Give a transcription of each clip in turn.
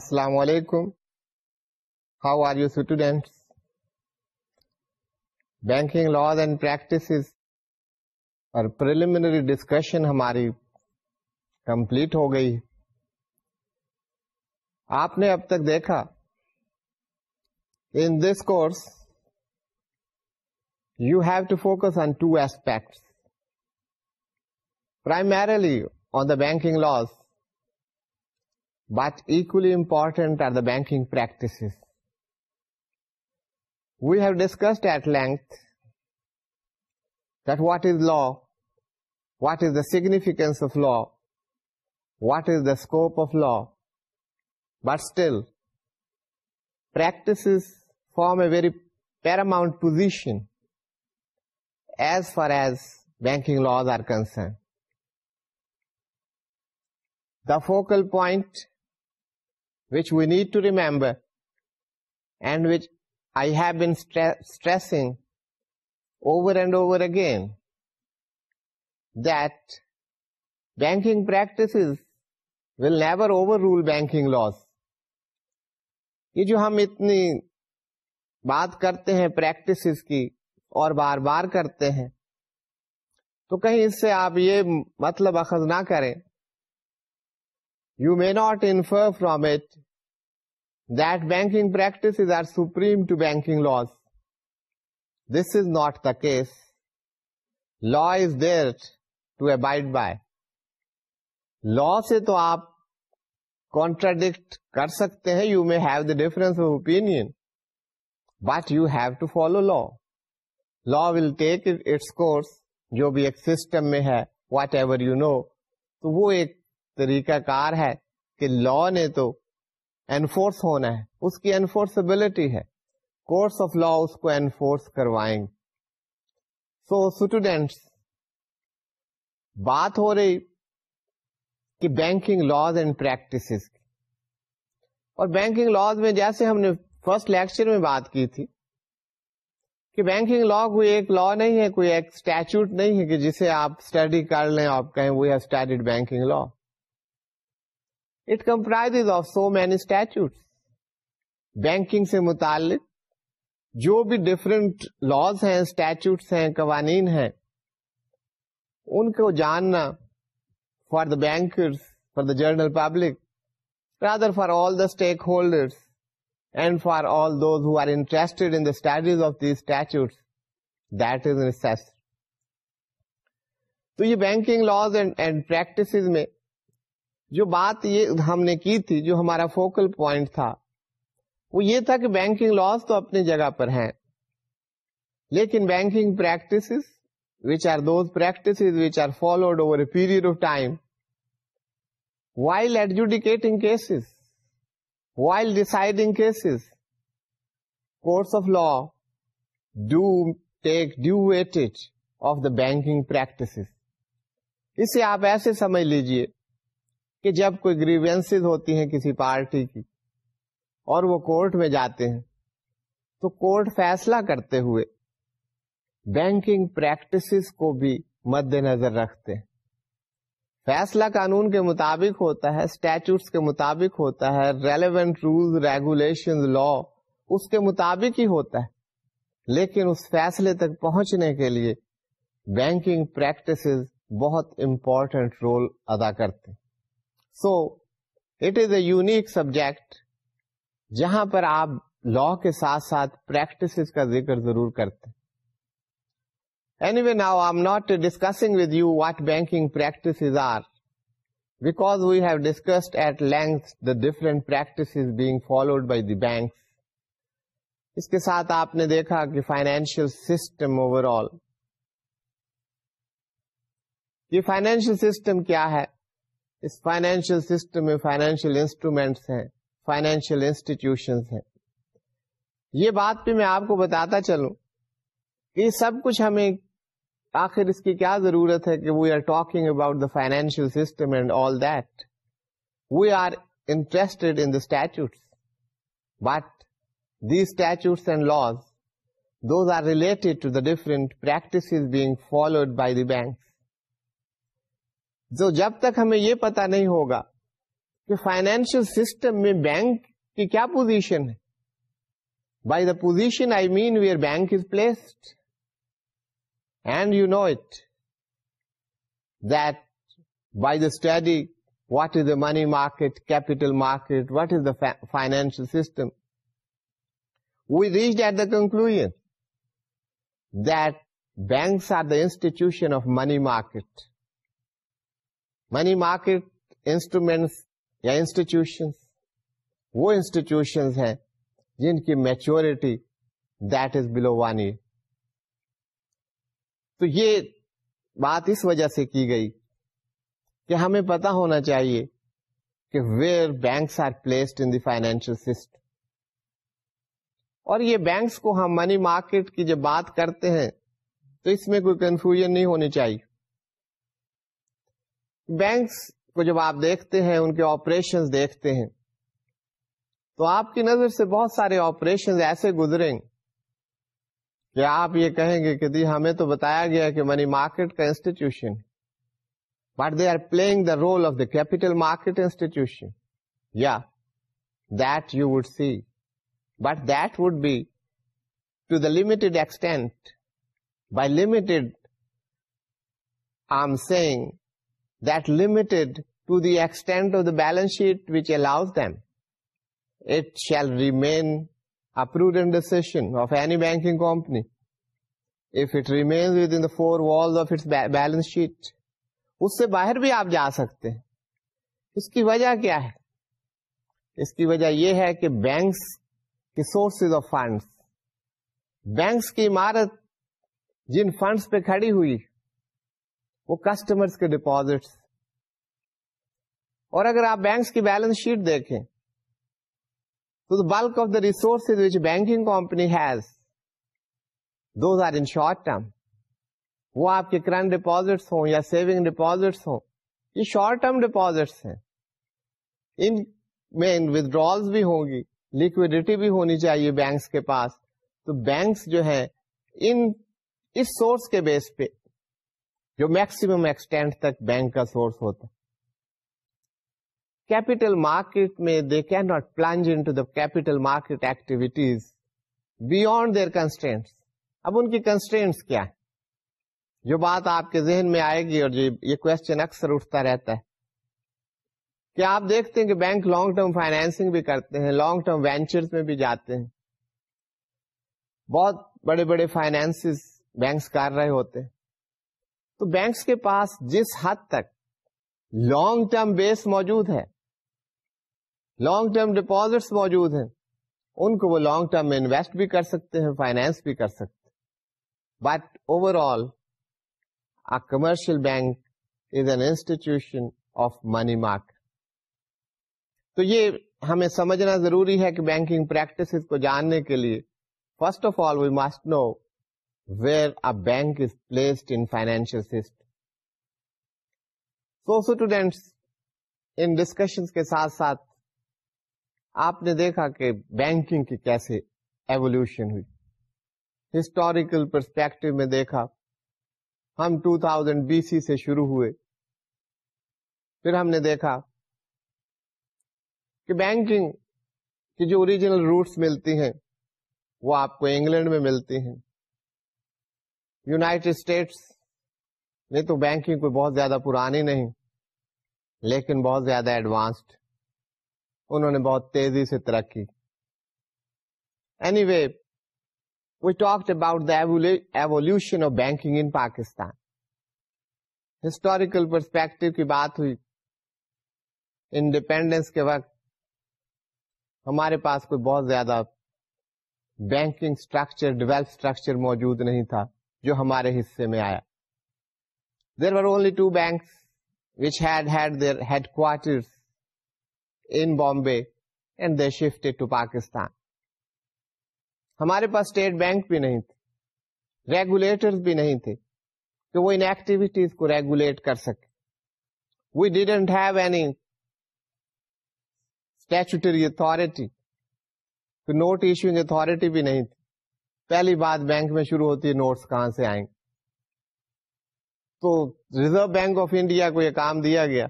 السلام علیکم how are you students banking laws and practice اور پریلیمنری ڈسکشن ہماری کمپلیٹ ہو گئی آپ نے اب تک دیکھا in this course you have to focus on two aspects primarily on the banking laws But equally important are the banking practices. We have discussed at length that what is law, what is the significance of law, what is the scope of law, but still practices form a very paramount position as far as banking laws are concerned. The focal point will never overrule banking laws یہ جو ہم اتنی بات کرتے ہیں practices کی اور بار بار کرتے ہیں تو کہیں اس سے آپ یہ مطلب اخذ نہ کریں you may not infer from it Dainik practices is not the case law is there to abide by law سے تو آپ کانٹراڈکٹ کر سکتے ہیں you may have the difference of opinion but you have to follow law law will take its course جو بھی ایک system میں ہے واٹ ایور یو نو تو وہ ایک طریقہ کار ہے کہ لا نے تو انفورس ہونا ہے اس کی انفورسبلٹی ہے کورس آف لا اس کو انفورس کروائیں گے سو اسٹوڈینٹس بات ہو رہی کہ بینکنگ لاز اینڈ پریکٹس کی اور بینکنگ لاز میں جیسے ہم نے فرسٹ لیکچر میں بات کی تھی کہ بینکنگ لا کوئی ایک لا نہیں ہے کوئی ایک اسٹیچوٹ نہیں ہے کہ جسے آپ اسٹڈی کر لیں آپ کہیں we have studied banking law it comprise of so many banking سے متعلق جو بھی ڈفرینٹ لاس ہیں اسٹیچوٹس ہیں قوانین ہیں ان کو جاننا for the bankers for the general public rather for all the stakeholders and for all those who are in studies of these statutes that is تو یہ بینکنگ لاز اینڈ پریکٹس میں جو بات یہ ہم نے کی تھی جو ہمارا فوکل پوائنٹ تھا وہ یہ تھا کہ بینکنگ لاس تو اپنی جگہ پر ہیں لیکن banking practice which are those practice which are followed over a period of time while adjudicating cases while deciding cases course of law do take due weight of the banking practice اسے آپ ایسے سمجھ لیجیے کہ جب کوئی grievance ہوتی ہیں کسی پارٹی کی اور وہ کورٹ میں جاتے ہیں تو کورٹ فیصلہ کرتے ہوئے بینکنگ پریکٹسز کو بھی مد نظر رکھتے ہیں فیصلہ قانون کے مطابق ہوتا ہے اسٹیچوس کے مطابق ہوتا ہے ریلیونٹ رولس ریگولیشن لا اس کے مطابق ہی ہوتا ہے لیکن اس فیصلے تک پہنچنے کے لیے بینکنگ پریکٹسز بہت امپورٹینٹ رول ادا کرتے ہیں so it is a unique subject جہاں پر آپ لا کے ساتھ ساتھ پریکٹس کا ذکر ضرور کرتے we now I not discussing with you what banking practice are back we have discuss at length decades followed by the bank اس کے ساتھ آپ نے دیکھا کہ فائنینشیل سسٹم اوور آل یہ فائنینشیل سسٹم کیا ہے اس فائنینشیل سسٹم میں فائنینشیل انسٹرومینٹس ہیں فائنینشیل انسٹیٹیوشن ہیں یہ بات بھی میں آپ کو بتاتا چلوں یہ سب کچھ ہمیں آخر اس کی کیا ضرورت ہے کہ we are talking about the financial system and all that we are in the انٹاچو but statutes and laws those are related to the different practice followed by the bank جب تک ہمیں یہ پتا نہیں ہوگا کہ فائنینشل سسٹم میں bank کی کیا پوزیشن ہے by the position I mean where bank is placed and you know it that by the study what is the money market capital market what is the financial system we reach at the conclusion that banks are the institution of money market money market instruments یا institution وہ institution ہیں جن کی maturity that is below one year تو یہ بات اس وجہ سے کی گئی کہ ہمیں پتا ہونا چاہیے کہ where banks are placed in the financial system اور یہ بینکس کو ہم منی مارکیٹ کی جب بات کرتے ہیں تو اس میں کوئی کنفیوژن نہیں ہونی چاہیے بینکس کو جب آپ دیکھتے ہیں ان کے آپریشن دیکھتے ہیں تو آپ کی نظر سے بہت سارے آپریشن ایسے گزریں کہ آپ یہ کہیں گے کہ جی، ہمیں تو بتایا گیا کہ منی مارکیٹ کا institution but they are playing the role of the capital market institution یا that you would see but that would be to the limited extent by limited I am seeing that limited to the extent of the balance sheet which allows them. It shall remain a prudent decision of any banking company if it remains within the four walls of its balance sheet. اس سے باہر بھی آپ جا سکتے ہیں اس کی وجہ کیا ہے اس کی وجہ یہ ہے کہ بینکس کی سورسز آف فنڈس بینکس کی عمارت جن فنڈس پہ کھڑی ہوئی وہ کسٹمرس کے ڈپوزٹ اور اگر آپ بینکس کی بیلنس شیٹ دیکھیں تو bulk of the resource banking company has those are in short term وہ آپ کے کرنٹ ڈپازٹس ہوں یا سیونگ ڈپازٹس ہوں یہ شارٹ ٹرم ڈپازٹس ہیں ان میں وتڈرس بھی ہوں گی لکوڈیٹی بھی ہونی چاہیے بینکس کے پاس تو بینکس جو ہے سورس کے بیس پہ جو میکسیمم ایکسٹینٹ تک بینک کا سورس ہوتا ہے کیپیٹل مارکیٹ میں they can in to the capital market activities beyond their constraints اب ان کی کیا ہے جو بات آپ کے ذہن میں آئے گی اور یہ کوشچن اکثر اٹھتا رہتا ہے کیا آپ دیکھتے ہیں کہ بینک لانگ ٹرم فائنینسنگ بھی کرتے ہیں لانگ ٹرم وینچرز میں بھی جاتے ہیں بہت بڑے بڑے فائنینس بینکس کر رہے ہوتے ہیں تو بینکس کے پاس جس حد تک لانگ ٹرم بیس موجود ہے لانگ ٹرم ڈپازٹس موجود ہیں ان کو وہ لانگ ٹرم میں انویسٹ بھی کر سکتے ہیں فائنینس بھی کر سکتے but overall commercial bank is an institution of money mark تو یہ ہمیں سمجھنا ضروری ہے کہ بینکنگ پریکٹس کو جاننے کے لیے first of all we must know where a bank is place in فائنینشوڈینٹس in discussion کے ساتھ ساتھ آپ نے دیکھا کہ بینکنگ کی کیسے ایولیوشن ہوئی ہسٹوریکل پرسپیکٹو میں دیکھا ہم 2000 تھاؤزینڈ بی سی سے شروع ہوئے پھر ہم نے دیکھا کہ بینکنگ کی جو اوریجنل روٹس ملتی ہیں وہ آپ کو انگلینڈ میں ملتی ہیں یوناٹیڈ اسٹیٹس نہیں تو بینکنگ کوئی بہت زیادہ پرانی نہیں لیکن بہت زیادہ ایڈوانسڈ انہوں نے بہت تیزی سے ترقی anyway we talk about evolution of banking in Pakistan historical perspective کی بات ہوئی انڈیپینڈینس کے وقت ہمارے پاس کوئی بہت زیادہ بینکنگ اسٹرکچر ڈیولپ اسٹرکچر موجود نہیں تھا جو ہمارے حصے میں آیا there are only two banks which had had their headquarter in Bombay and they shift to Pakistan ہمارے پاس اسٹیٹ بینک بھی نہیں تھے ریگولیٹر بھی نہیں تھے کہ وہ ان ایکٹیویٹیز کو ریگولیٹ کر سکے we didn't have any statutory authority note issuing authority بھی نہیں تھی پہلی بات بینک میں شروع ہوتی ہے نوٹس کہاں سے آئیں تو ریزرو بینک آف انڈیا کو یہ کام دیا گیا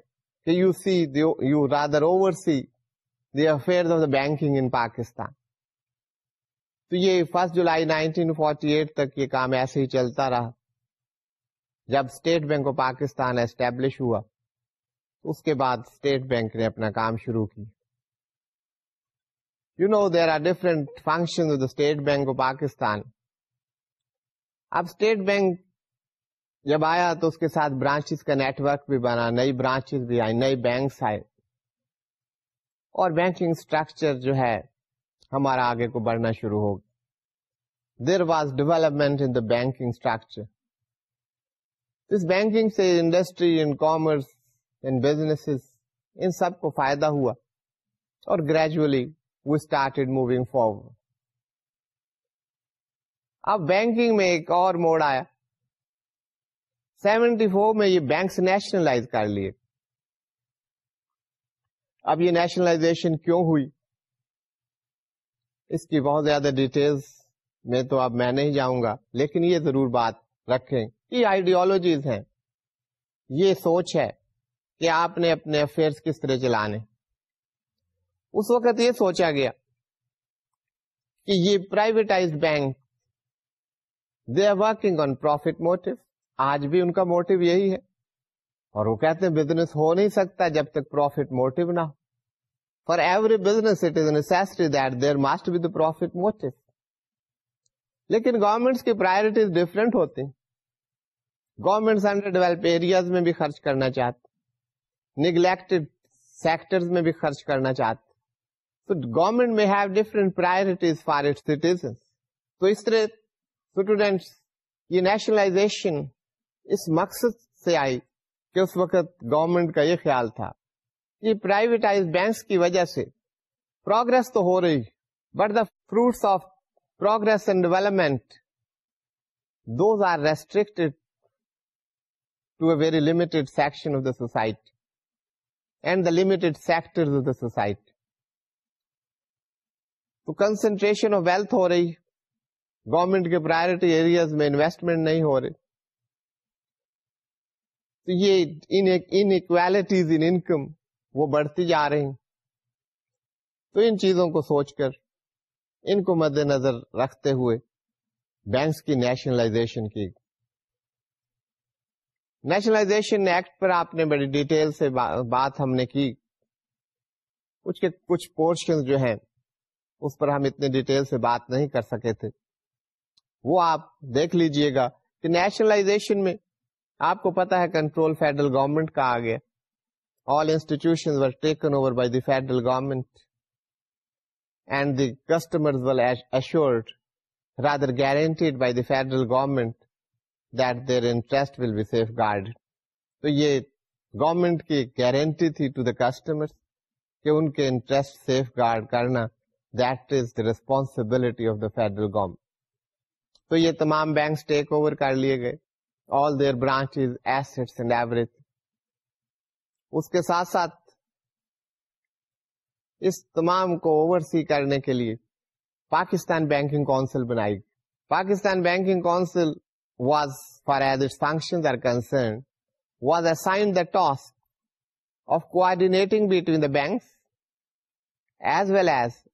کہ you see you rather oversee the affair of the banking in Pakistan تو یہ فرسٹ جولائی 1948 تک یہ کام ایسے ہی چلتا رہا جب State Bank of Pakistan establish ہوا اس کے بعد اسٹیٹ بینک نے اپنا کام شروع کیا you know there are different function اب اسٹیٹ بینک جب آیا تو اس کے ساتھ برانچز کا نیٹ ورک بھی بنا نئی برانچز بھی آئی نئی بینکس آئے اور بینکنگ اسٹرکچر جو ہے ہمارا آگے کو بڑھنا شروع گیا there was development in the banking structure us banking سے industry in commerce in business in سب کو فائدہ ہوا اور گریجولی اسٹارٹیڈ موونگ فارورڈ اب بینکنگ میں ایک اور موڈ آیا سیونٹی فور میں یہ بینکس نیشنلائز کر لیے اب یہ نیشنلائزیشن کیوں ہوئی اس کی بہت زیادہ ڈیٹیلز میں تو اب میں نہیں جاؤں گا لیکن یہ ضرور بات رکھیں یہ آئیڈیالوجیز ہیں یہ سوچ ہے کہ آپ نے اپنے افیئرس کس طرح چلانے اس وقت یہ سوچا گیا کہ یہ privatize bank they are working on profit motto آج بھی ان کا موٹو یہی ہے اور وہ کہتے ہیں بزنس ہو نہیں سکتا جب تک پروفیٹ موٹو نہ ہو for every business it is necessary that there must be the profit motive لیکن گورنمنٹس کی پرائرٹیز ڈفرینٹ ہوتے ہیں گورنمنٹس انڈر ڈیولپ ایریاز میں بھی خرچ کرنا چاہتے نگلیکٹڈ سیکٹرز میں بھی خرچ کرنا چاہتے گورنمنٹ میں have different priorities for it citizen تو اس طرح اسٹوڈینٹس یہ نیشنلائزیشن اس مقصد سے آئی کہ اس وقت گورمنٹ کا یہ خیال تھا کہ پرائیویٹائز بینکس کی وجہ سے پروگرس تو ہو رہی but the fruits of progress and development those are restricted to a very limited section of the society and the limited sector of the society تو کنسنٹریشن آف ویلتھ ہو رہی government کے پرائرٹی ایریاز میں investment نہیں ہو رہی تو یہ انکویلٹیز انکم وہ بڑھتی جا رہی تو ان چیزوں کو سوچ کر ان کو مد نظر رکھتے ہوئے بینکس کی نیشنلائزیشن کی نیشنلائزیشن ایکٹ پر آپ نے بڑی ڈیٹیل سے بات ہم نے کی کچھ کچھ پورشن جو ہیں اس پر ہم اتنے ڈیٹیل سے بات نہیں کر سکے تھے وہ آپ دیکھ لیجئے گا کہ نیشنلائزیشن میں آپ کو پتا ہے کنٹرول فیڈرل گورنمنٹ کا آ گیا all institution over by the the federal government and customer rather guaranteed by the federal government that their interest will be safeguard تو یہ گورنمنٹ کی گارنٹی تھی ٹو دا کسٹمر کہ ان کے انٹرسٹ سیف گارڈ کرنا that is the responsibility of the federal government تو یہ تمام بینکس ٹیک اوور کر لیے گئے all their branch asset and average اس کے ساتھ ساتھ اس تمام کو اوور سی کرنے کے لیے پاکستان بینکنگ کاؤنسل بنائی گئی Pakistan Banking Council was for as it function or concern was assign the task of coordinating between the banks as well as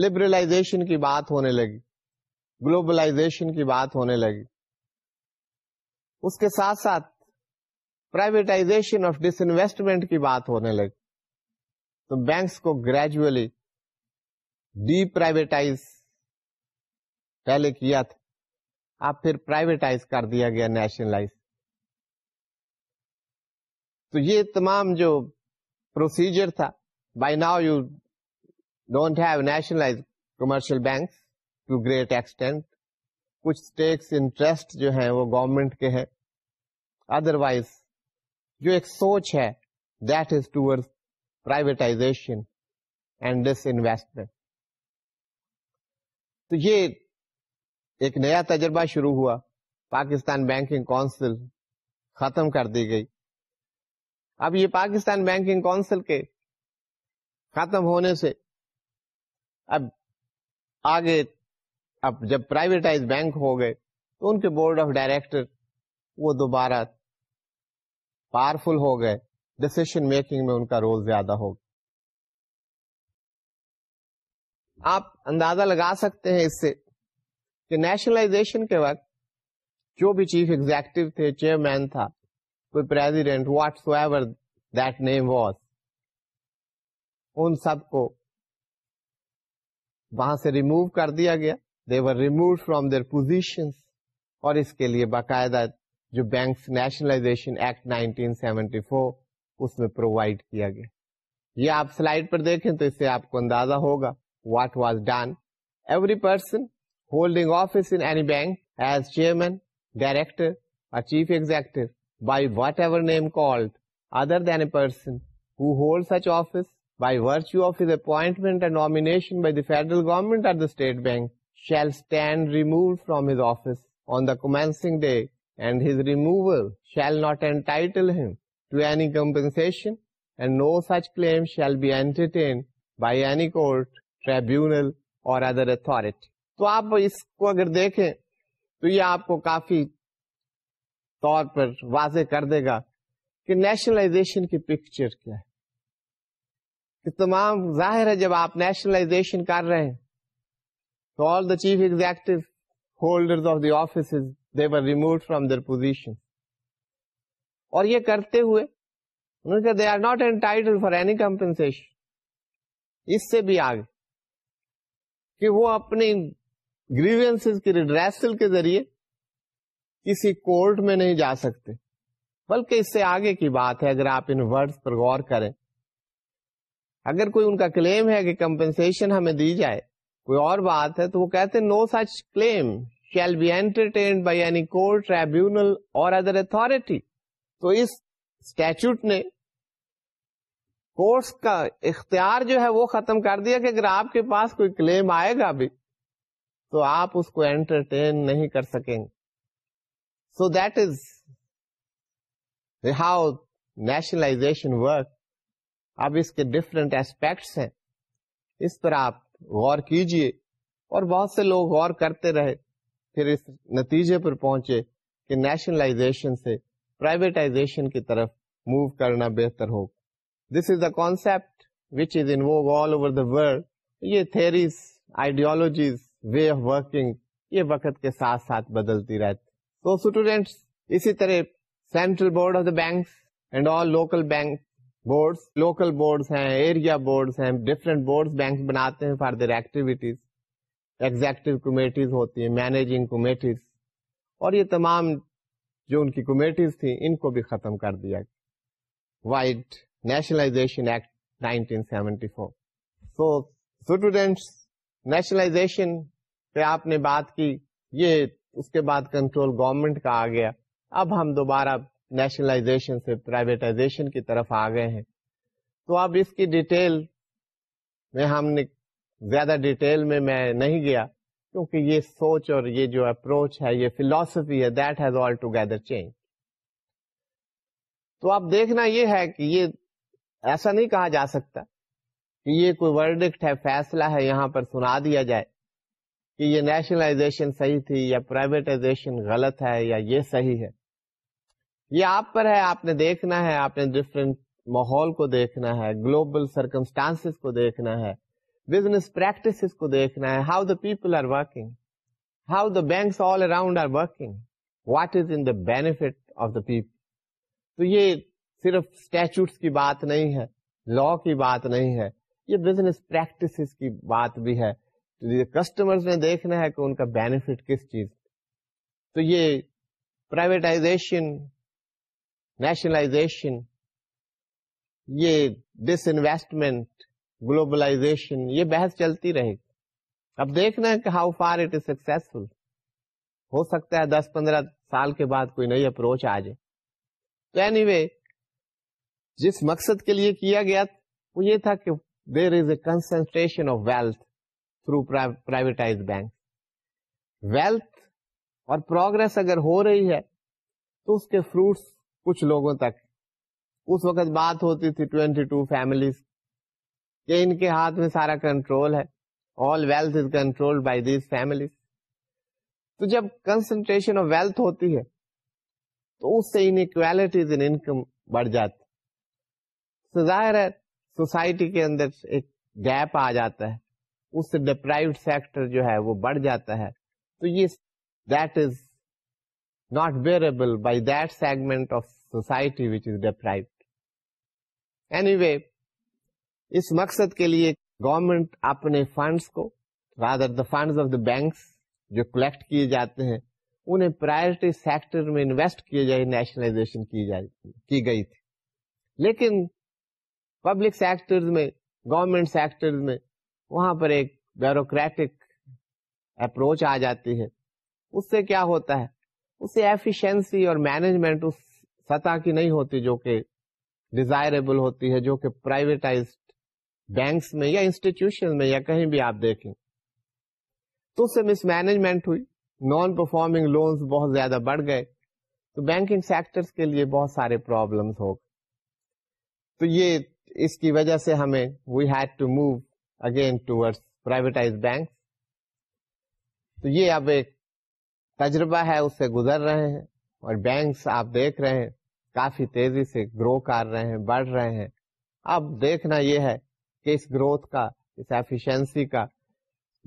liberalization کی بات ہونے لگی گلوبلائزیشن کی بات ہونے لگی اس کے ساتھ ساتھ پرائیویٹائزیشن آف ڈس انویسٹمنٹ کی بات ہونے لگی تو بینکس کو گریجولی ڈی پرائیویٹائز پہلے کیا تھا اب پھر پرائیویٹائز کر دیا گیا نیشنلائز تو یہ تمام جو پروسیجر تھا by now you don't have nationalise commercial bank to great extent کچھ انٹرسٹ جو ہیں وہ گورمنٹ کے ہیں ادروائز اینڈ ڈس انویسٹمنٹ تو یہ ایک نیا تجربہ شروع ہوا پاکستان بینکنگ کا ختم کر دی گئی اب یہ پاکستان بینکنگ کے ختم ہونے سے اب آگے اب جب پرائیویٹائز بینک ہو گئے تو ان کے بورڈ آف ڈائریکٹر وہ دوبارہ پاورفل ہو گئے ڈسیشن میکنگ میں ان کا رول زیادہ ہوگا آپ اندازہ لگا سکتے ہیں اس سے کہ نیشنلائزیشن کے وقت جو بھی چیف ایگزیکٹو تھے چیئرمین تھا کوئی واٹس ایور دیٹ نیم واس ان سب کو وہاں سے ریموو کر دیا گیا they were remove from their position اور اس کے لیے باقاعدہ جو بینکس نیشنلائزیشن ایکٹ 1974 اس میں پرووائڈ کیا گیا یہ آپ سلائڈ پر دیکھیں تو اس سے آپ کو اندازہ ہوگا what was done every person holding office any bank as chairman director اور chief executive by whatever name called other than a person who hold such office by virtue append remove from his office on this day be entertained اور other authority تو آپ اس کو اگر دیکھیں تو یہ آپ کو کافی طور پر واضح کر دے گا کہ نیشنلائزیشن کی پکچر کیا ہے کہ تمام ظاہر ہے جب آپ نیشنلائزیشن کر رہے ہیں تو all the chief executive holder of the office were removed from their position اور یہ کرتے ہوئے انہوں نے کہا they are not for any اس سے بھی آگے کہ وہ اپنی گریوینس کی ریڈریسل کے ذریعے کسی کورٹ میں نہیں جا سکتے بلکہ اس سے آگے کی بات ہے اگر آپ ان ورڈ پر غور کریں اگر کوئی ان کا کلیم ہے کہ کمپنسن ہمیں دی جائے کوئی اور بات ہے تو وہ کہتے no such claim shall be entertained by یعنی ٹریبیونل اور ادر اتارٹی تو اس اسٹیچوٹ نے کورٹس کا اختیار جو ہے وہ ختم کر دیا کہ اگر آپ کے پاس کوئی کلیم آئے گا بھی تو آپ اس کو انٹرٹین نہیں کر سکیں گے so that is how nationalisation work اب اس کے ڈفرینٹ اسپیکٹس ہیں اس پر آپ غور کیجئے اور بہت سے لوگ غور کرتے رہے پھر اس نتیجے پر پہنچے کہ نیشنلائزیشن سے پرائیویٹائزیشن کی طرف موو کرنا بہتر ہو this is the concept which is involve all over the world یہ theories ideologies way of working یہ وقت کے ساتھ ساتھ بدلتی رہتی تو اسٹوڈینٹس اسی طرح central board of the banks and all local bank boards local boards ہیں ایریا بورڈس ہیں ڈفرینٹ بینک بناتے ہیں for their activities executive committees ہوتی ہیں مینیجنگ کمیٹیز اور یہ تمام جو ان کی کمیٹیز تھیں ان کو بھی ختم کر دیا vide nationalisation act nineteen seventy four so students nationalisation پہ آپ نے بات کی یہ اس کے بعد کنٹرول گورنمنٹ کا آ گیا اب ہم دوبارہ نیشنلائزیشن سے پرائیویٹائزیشن کی طرف آ گئے ہیں تو اب اس کی ڈیٹیل میں ہم نے زیادہ ڈیٹیل میں میں نہیں گیا کیونکہ یہ سوچ اور یہ جو اپروچ ہے یہ فلاسفی ہے that has altogether change تو اب دیکھنا یہ ہے کہ یہ ایسا نہیں کہا جا سکتا کہ یہ کوئی ورڈکٹ ہے فیصلہ ہے یہاں پر سنا دیا جائے کہ یہ نیشنلائزیشن صحیح تھی یا پرائیویٹائزیشن غلط ہے یا یہ صحیح ہے یہ آپ پر ہے آپ نے دیکھنا ہے آپ نے ڈفرینٹ ماحول کو دیکھنا ہے گلوبل سرکمسٹانس کو دیکھنا ہے بزنس پریکٹس کو دیکھنا ہے how the people are working how the banks all around are working what is in benefit of the people تو یہ صرف اسٹیچوٹس کی بات نہیں ہے لا کی بات نہیں ہے یہ بزنس پریکٹس کی بات بھی ہے کسٹمر نے دیکھنا ہے کہ ان کا بینیفٹ کس چیز تو یہ پرائیویٹائزیشن نیشنلائزیشن یہ ڈس انویسٹمنٹ گلوبلائزیشن یہ بحث چلتی رہے گی اب دیکھنا ہے کہ how far it is successful ہو سکتا ہے دس پندرہ سال کے بعد کوئی نئی اپروچ آ جائے تو اینی وے جس مقصد کے لیے کیا گیا وہ یہ تھا کہ there is a concentration of wealth through privatize bank wealth اور پروگرس اگر ہو رہی ہے تو اس کے فروٹس کچھ لوگوں تک اس وقت بات ہوتی تھی ٹوینٹی ٹو فیملیز ان کے ہاتھ میں سارا کنٹرول ہے all wealth is control by these families تو جب کنسنٹریشن آف ویلتھ ہوتی ہے تو اس سے ان انکم بڑھ جاتی ظاہر ہے سوسائٹی کے اندر ایک گیپ آ جاتا ہے اس سے ڈپرائوڈ سیکٹر جو ہے وہ بڑھ جاتا ہے تو یہ that is not by by segment of society which deprived anyway اس مقصد کے لیے گورمنٹ اپنے فنڈس کو rather the funds of the banks جو کلیکٹ کیے جاتے ہیں انہیں پرائرٹی سیکٹر میں انویسٹ کیے جائے نیشنلائزیشن کی جائے کی گئی تھی لیکن پبلک سیکٹر میں گورمنٹ سیکٹر میں وہاں پر ایک بیوروکریٹک اپروچ آ جاتی ہے اس سے کیا ہوتا ہے اسے ایفیشنسی اور مینجمنٹ اس سطح کی نہیں ہوتی جو کہ ڈیزائربل ہوتی ہے جو کہ پرائیویٹائز بینکس میں یا انسٹیٹیوشن میں یا کہیں بھی آپ دیکھیں تو مس مینجمنٹ ہوئی نان پرفارمنگ لونس بہت زیادہ بڑھ گئے تو بینکنگ سیکٹر کے لیے بہت سارے پرابلم ہو تو یہ اس کی وجہ سے ہمیں we had to move again privatise bank تو یہ اب ایک تجربہ ہے اس سے گزر رہے ہیں اور بینکس آپ دیکھ رہے ہیں کافی تیزی سے گرو کر رہے ہیں بڑھ رہے ہیں اب دیکھنا یہ ہے کہ اس گروتھ کا اس ایفیشنسی کا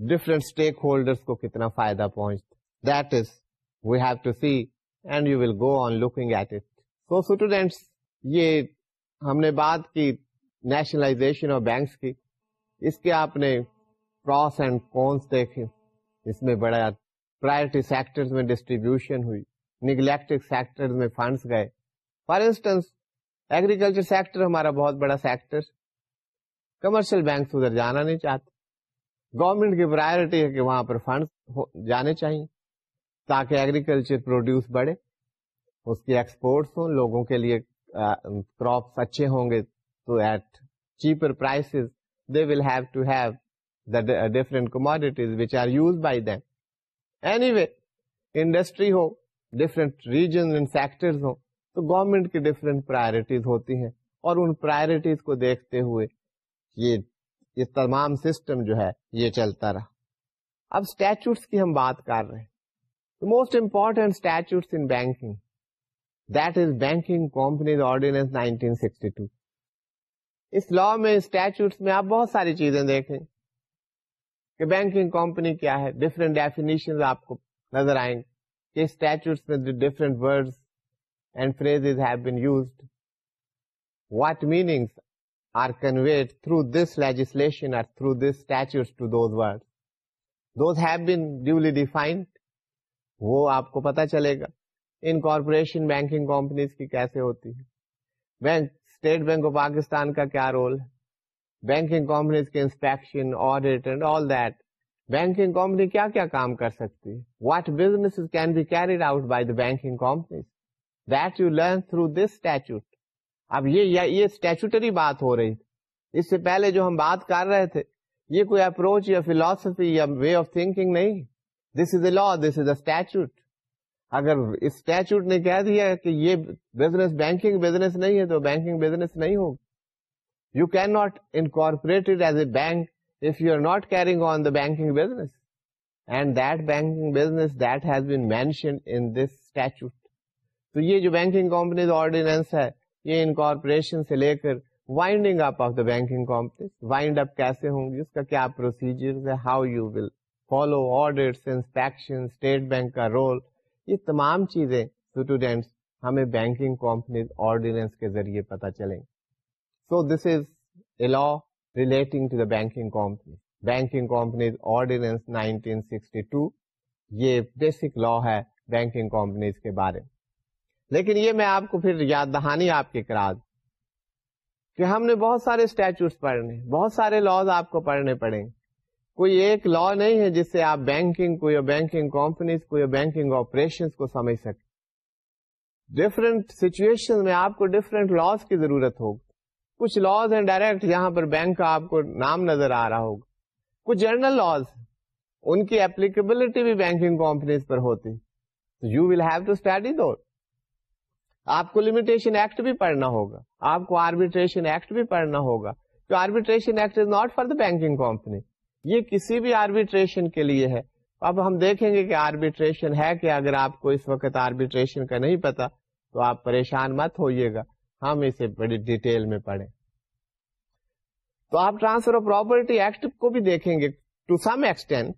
ڈفرنٹ اسٹیک ہولڈر کو کتنا فائدہ پہنچتا that is we have to see and you will go on looking at it students یہ ہم نے بات کی نیشنلائزیشن اور بینکس کی اس کے آپ نے اینڈ کونس دیکھے اس میں بڑا پرائرٹی سیکٹرز میں ڈسٹریبیوشن ہوئی نگلیکٹڈ سیکٹر میں فنڈس گئے فار انسٹنس ایگریکلچر سیکٹر ہمارا بہت بڑا سیکٹر کمرشل بینکس ادھر جانا نہیں چاہتے گورنمنٹ کی پرائرٹی ہے کہ وہاں پر فنڈس جانے چاہیے تاکہ ایگریکلچر پروڈیوس بڑھے اس کی ایکسپورٹس ہوں لوگوں کے لیے کراپس اچھے ہوں گے تو at cheaper prices they will have to have the different commodities which are use by that anyway industry who different region and regions ہو تو گورنمنٹ کی ڈفرینٹ پرائرٹیز ہوتی ہیں اور ان پرائرٹیز کو دیکھتے ہوئے یہ یہ تمام سسٹم جو ہے یہ چلتا رہا اب اسٹیچوز کی ہم بات کر رہے ہیں most important in banking that is banking companies ordinance nineteen sixty two us law میں اسٹیچوز میں آپ بہت ساری چیزیں دیکھیں کہ بینکنگ کمپنی کیا ہے ڈفرینٹ ڈیفینیشن آپ کو نظر آئیں گے اسٹیچوس میں different word and phrase have been used what meaning are conveyed through this legislation or through this statutes to those word those have been duly defined وہ آپ کو پتا چلے گا ان کارپوریشن بینکنگ کمپنیز کی کیسے ہوتی ہے bank state bank of Pakistan کا کیا رول ہے بینکنگ کمپنیز کے inspection audit and all that banking company کیا کیا کام کر سکتی what business can be carried out by the banking companies that you learn through this statute اب یہ اسٹیچوٹری بات ہو رہی تھی اس سے پہلے جو ہم بات کر رہے تھے یہ کوئی اپروچ یا فلاسفی یا وے آف تھنکنگ نہیں this is a law this is a statute اگر اسٹیچوٹ نے کہہ دیا کہ یہ بزنس بینکنگ بزنس نہیں ہے تو بینکنگ بزنس نہیں ہوگی you can not incorporate as a bank if you are not care ordinance ہے یہ ان کارپوریشن سے لے کر بینکنگ کمپنیز وائنڈ اپ کیسے ہوں گے اس کا کیا procedure how you will follow orders inspection state bank کا رول یہ تمام چیزیں اسٹوڈینٹس ہمیں بینکنگ کمپنیز آرڈیننس کے ذریعے پتا چلیں گے so this is a law relating to the banking company. Banking companies Ordinance 1962 یہ بیسک لا ہے بینکنگ کمپنیز کے بارے میں لیکن یہ میں آپ کو پھر یاد دہانی آپ کے کرا دوں کہ ہم نے بہت سارے اسٹیچوز پڑھنے بہت سارے لاز آپ کو پڑھنے پڑیں کوئی ایک لا نہیں ہے جس سے آپ بینکنگ کو یا بینکنگ کمپنیز کو یا بینکنگ آپریشن کو سمجھ سکیں ڈفرینٹ سچویشن میں آپ کو ڈفرینٹ لاس کی ضرورت ہوگی کچھ لاس ہیں ڈائریکٹ یہاں پر بینک کا آپ کو نام نظر آ رہا ہوگا کچھ جرنل لاز ان کی اپلیکیبلٹی بھی بینکنگ کمپنیز پر ہوتی یو ہیو ٹو اسٹڈی دو آپ کو لمیٹیشن ایکٹ بھی پڑھنا ہوگا آپ کو آربیٹریشن ایکٹ بھی پڑھنا ہوگا تو arbitration act is not for the banking company یہ کسی بھی آربیٹریشن کے لیے ہے اب ہم دیکھیں گے کہ آربیٹریشن ہے کہ اگر آپ کو اس وقت آربیٹریشن کا نہیں پتا تو آپ پریشان مت ہوئیے گا ہم اسے بڑی ڈیٹیل میں پڑھیں تو آپ ٹرانسفر آف پراپرٹی ایکٹ کو بھی دیکھیں گے ٹو سم ایکسٹینٹ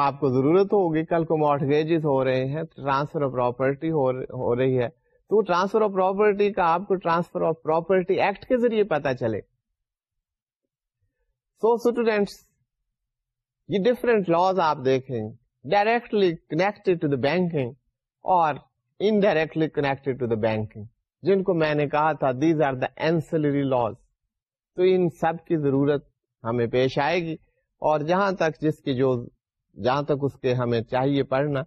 آپ کو ضرورت ہوگی کل کو مارٹگیجز ہو رہے ہیں ٹرانسفر آف پراپرٹی ہو رہی ہے تو ٹرانسفر آف پراپرٹی کا آپ کو ٹرانسفر آف پراپرٹی ایکٹ کے ذریعے پتا چلے سو اسٹوڈینٹس یہ ڈفرینٹ لاس آپ دیکھیں کنیکٹڈ ڈائریکٹلی کنیکٹ بینکنگ اور indirectly connect to the banking جن کو میں نے کہا تھا these are the ancillary laws تو ان سب کی ضرورت ہمیں پیش آئے گی اور جہاں تک جس کی جو جہاں تک اس کے ہمیں چاہیے پڑھنا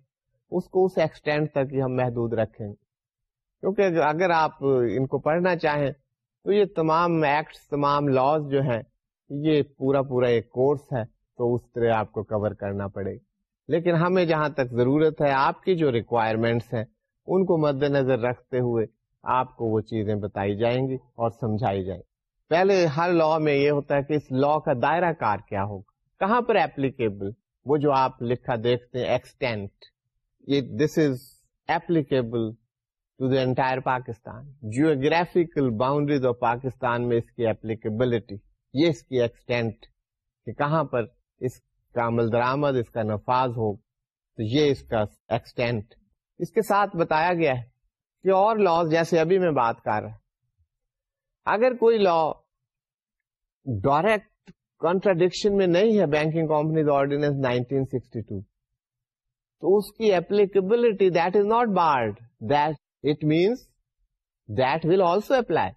اس کو اس ایکسٹینڈ تک ہی ہم محدود رکھیں گے کیونکہ اگر آپ ان کو پڑھنا چاہیں تو یہ تمام ایکٹس تمام لاس جو ہیں یہ پورا پورا ایک کورس ہے تو اس طرح آپ کو کور کرنا پڑے گا لیکن ہمیں جہاں تک ضرورت ہے آپ کی جو ریکوائرمنٹس ہیں ان کو مد نظر رکھتے ہوئے آپ کو وہ چیزیں بتائی جائیں گی اور سمجھائی جائیں گی پہلے ہر لا میں یہ ہوتا ہے کہ اس لا کا دائرہ کار کیا ہوگا کہاں پر ایپلیکیبل وہ جو آپ لکھا دیکھتے ہیں extent this is applicable to the entire Pakistan geographical boundaries of Pakistan میں اس کی ایپلیکیبلٹی یہ اس کی ایکسٹینٹ کہ کہاں پر اس کا عمل درآمد اس کا نفاذ ہو تو یہ اس کا ایکسٹینٹ اس کے ساتھ بتایا گیا ہے کہ اور لا جیسے ابھی میں بات کر رہا اگر کوئی لا ڈائریکٹ کانٹراڈکشن میں نہیں ہے بینکنگ کمپنیز آرڈینس 1962 تو اس کی applicability that is not barred that it means that will also apply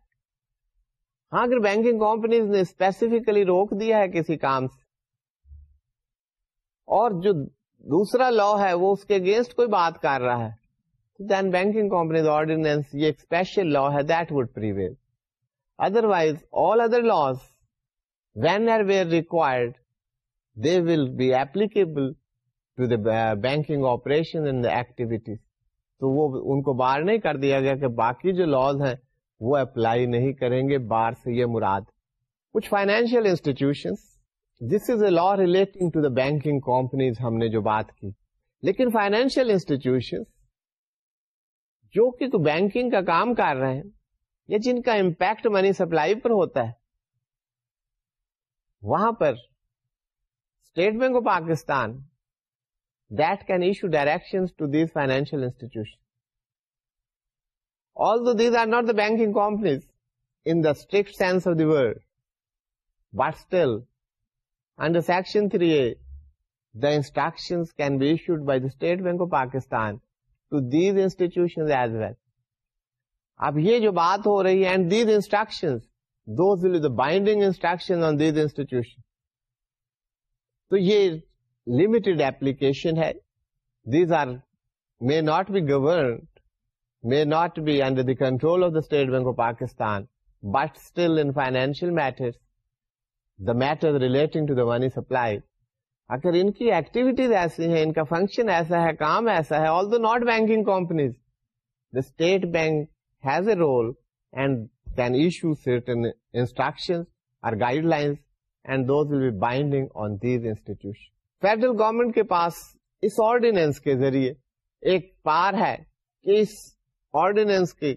ہاں اگر بینکنگ کمپنیز نے اسپیسیفکلی روک دیا ہے کسی کام سے اور جو دوسرا لا ہے وہ اس کے اگینسٹ کوئی بات کر رہا ہے then banking company's ordinance ye special law hai that would prevail otherwise all other laws when or where required they will be applicable to the banking operation and the activities تو وہ ان کو بار نہیں کر دیا گیا کہ باقی جو لاز ہیں وہ اپلائی نہیں کریں گے بار سے یہ مراد کچھ financial institution this is a law relating to the banking companies ہم نے جو بات کی لیکن فائنینشیل انسٹیٹیوشنس جو کہ تو بینکنگ کا کام کر رہے ہیں یا جن کا امپیکٹ منی سپلائی پر ہوتا ہے وہاں پر state bank of Pakistan that can issue direction to these financial institution although these are not the banking companies in the strict sense of the word but still under section three A the instruction can be issued by the state bank of Pakistan these institution as well اب یہ جو بات ہو رہی ہے binding تو یہ limit upon these are may not be governed may not be under the control of the state bank of Pakistan but still in financial matter the matter relating to the money supply اگر ان کی activities ایسی ہیں ان کا function ایسا ہے کام ایسا ہے although not banking companies the state bank has a role and can issue certain instruction اور guidelines and those will be binding on these institution federal government کے پاس اس آرڈیننس کے ذریعے ایک پار ہے کہ اس آرڈیننس کے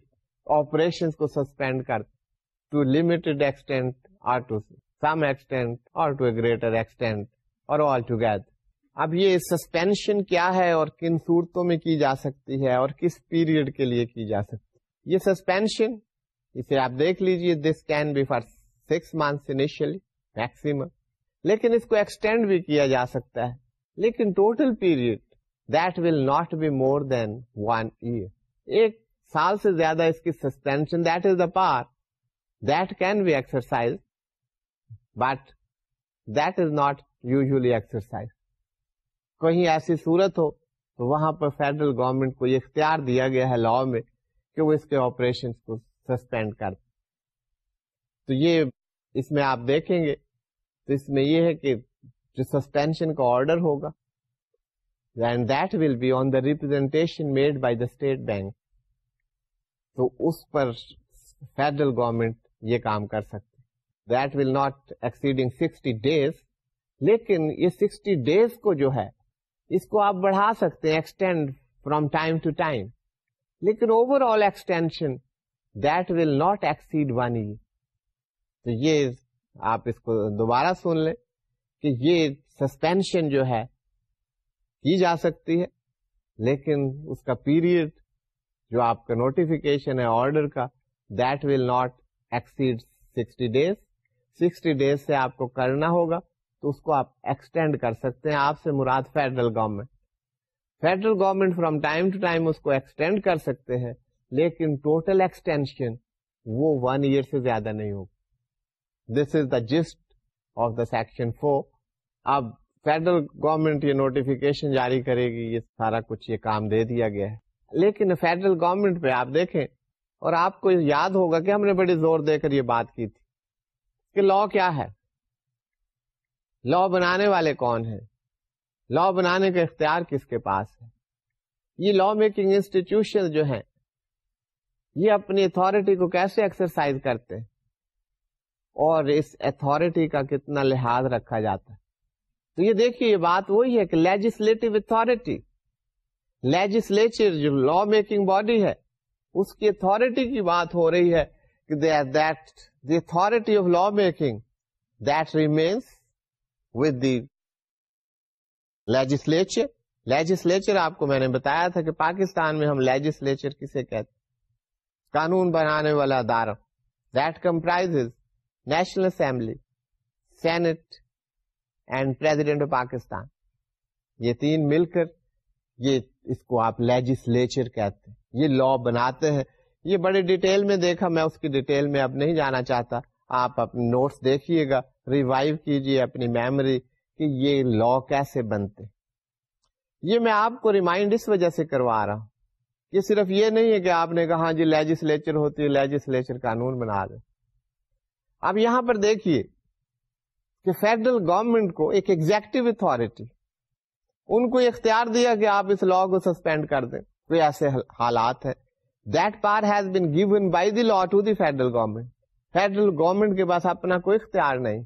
آپریشن کو سسپینڈ کر to limited extent or to some extent or to a greater extent or altogether اب یہ سسپینشن کیا ہے اور کن صورتوں میں کی جا سکتی ہے اور کس پیریڈ کے لیے کی جا سکتی ہے یہ سسپینشن اسے آپ دیکھ لیجیے this can be for six months initially maximum لیکن اس کو ایکسٹینڈ بھی کیا جا سکتا ہے لیکن total period that will not be more than one year ایک سال سے زیادہ اس کی suspension that is the power can be exercise but that is not usually exercise کہیں ایسی صورت ہو تو وہاں پر فیڈرل گورنمنٹ کو یہ اختیار دیا گیا ہے لا میں کہ وہ اس کے آپریشن کو سسپینڈ کر تو یہ اس میں آپ دیکھیں گے تو اس میں یہ ہے کہ جو سسپینشن کا آرڈر ہوگا and that will be on the representation made by the state bank تو اس پر فیڈرل گورنمنٹ یہ کام کر سکتی that will not exceeding sixty days لیکن یہ سکسٹی ڈیز کو جو ہے اس کو آپ بڑھا سکتے ہیں extend from time to time لیکن overall extension that will not exceed one تو یہ آپ اس کو دوبارہ سن لیں کہ یہ سسپینشن جو ہے کی جا سکتی ہے لیکن اس کا پیریڈ جو آپ کا نوٹیفیکیشن ہے آرڈر کا that will not exceed sixty days sixty days سے آپ کو کرنا ہوگا تو اس کو آپ ایکسٹینڈ کر سکتے ہیں آپ سے مراد federal government federal government from time to time اس کو ایکسٹینڈ کر سکتے ہیں لیکن ٹوٹل ایکسٹینشن وہ ون ایئر سے زیادہ نہیں ہوگا this is the gist of the section four اب فیڈرل گورنمنٹ یہ نوٹیفیکیشن جاری کرے گی یہ سارا کچھ یہ کام دے دیا گیا ہے لیکن فیڈرل گورنمنٹ پہ آپ دیکھیں اور آپ کو یاد ہوگا کہ ہم نے بڑی زور دے کر یہ بات کی تھی کہ لا کیا ہے لا بنانے والے کون ہیں لا بنانے کا اختیار کس کے پاس ہے یہ لا میکنگ انسٹیٹیوشن جو ہیں یہ اپنی اتارٹی کو کیسے ایکسرسائز کرتے ہیں اور اس اتارٹی کا کتنا لحاظ رکھا جاتا ہے تو یہ دیکھیے یہ بات وہی ہے کہ لیجسلیٹو اتارٹی لیجسلیچر جو لا میکنگ باڈی ہے اس کی اتارٹی کی بات ہو رہی ہے کہ of law making that remains legislature Legislature آپ کو میں نے بتایا تھا کہ پاکستان میں ہم لیجسلیچر کسے کہتے قانون بنانے والا دار نیشنل اسمبلی سینٹ اینڈ یہ تین مل کر یہ اس کو آپ لیجسلیچر کہتے ہیں یہ لا بناتے ہیں یہ بڑے ڈیٹیل میں دیکھا میں اس کی ڈیٹیل میں اب نہیں جانا چاہتا آپ اپنے نوٹس دیکھیے گا ریوائو کیجیے اپنی میموری کہ یہ لا کیسے بنتے یہ میں آپ کو ریمائنڈ اس وجہ سے کروا رہا ہوں یہ صرف یہ نہیں ہے کہ آپ نے کہا جی لیجسلیچر ہوتی ہے لیجسلیچر قانون بنا دے آپ یہاں پر دیکھیے کہ فیڈرل گورنمنٹ کو ایک ایگزیکٹو اتارٹی ان کو اختیار دیا کہ آپ اس لا کو سسپینڈ کر دیں کوئی ایسے حالات ہیں that power has been given by the the law to federal government federal government کے پاس اپنا کوئی اختیار نہیں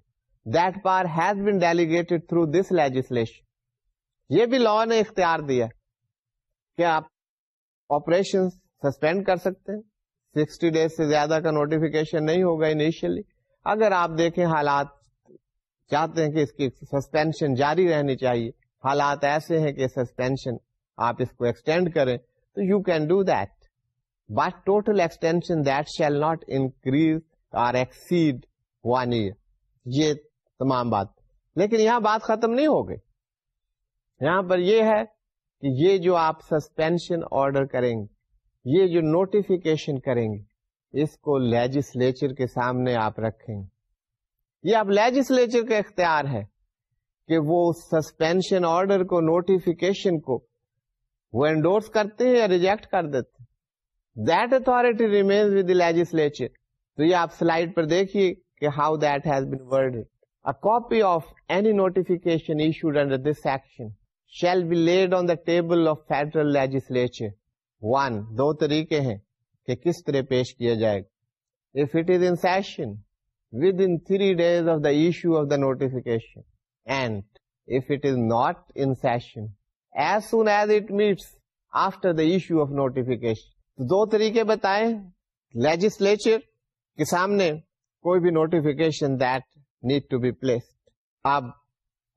that power has been delegate through this legislation یہ بھی لا نے اختیار دیا کہ آپ آپریشن سسپینڈ کر سکتے ہیں سکسٹی ڈیز سے زیادہ کا نوٹیفکیشن نہیں ہوگا انیشلی اگر آپ دیکھیں حالات چاہتے ہیں کہ اس کی سسپینشن جاری رہنی چاہیے حالات ایسے ہیں کہ سسپینشن آپ اس کو ایکسٹینڈ کریں تو you can do that but total extension that shall not increase exceed one year یہ تمام بات لیکن یہاں بات ختم نہیں ہو گئی یہاں پر یہ ہے کہ یہ جو آپ سسپینشن آرڈر کریں گے یہ جو نوٹیفیکیشن کریں گے اس کو لیجسلیچر کے سامنے آپ رکھیں گے یہ آپ لیجسلیچر کا اختیار ہے کہ وہ سسپینشن آرڈر کو نوٹیفیکیشن کو وہ انڈورس کرتے ہیں یا ریجیکٹ کر دیتے دیٹ اتارٹی ریمینس لیجسلیچر تو یہ آپ سلائیڈ پر دیکھیے کہ how that has been word federal legislature. One دو طریقے ہیں کہ کس طرح پیش کیا جائے گا within three days of the of the notification and if it is session, as as soon as it meets after the issue of notification دو طریقے بتائیں لیجسلیچر کے سامنے کوئی بھی notification need to be place اب